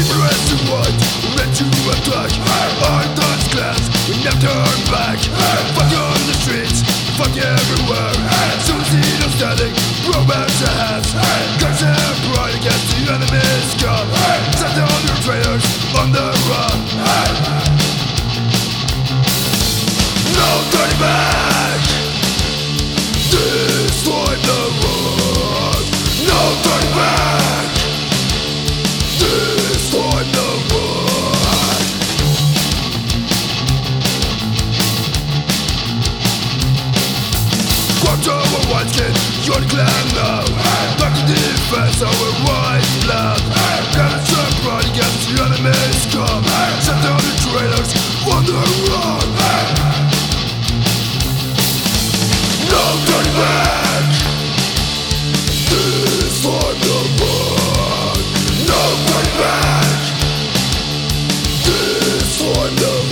fight, ready to attack Our thoughts clash, we never turn back. Fuck on the streets, fuck everywhere. Suicidal static, romance ahead Guns and pride against the enemy's gun. Set down your traitors on the run. No turning back The clan now Back to defense, our white blood Gotta turn right against the enemy's come Set down the traitors on the run? No turning back. Destroy the world No turning back. Destroy the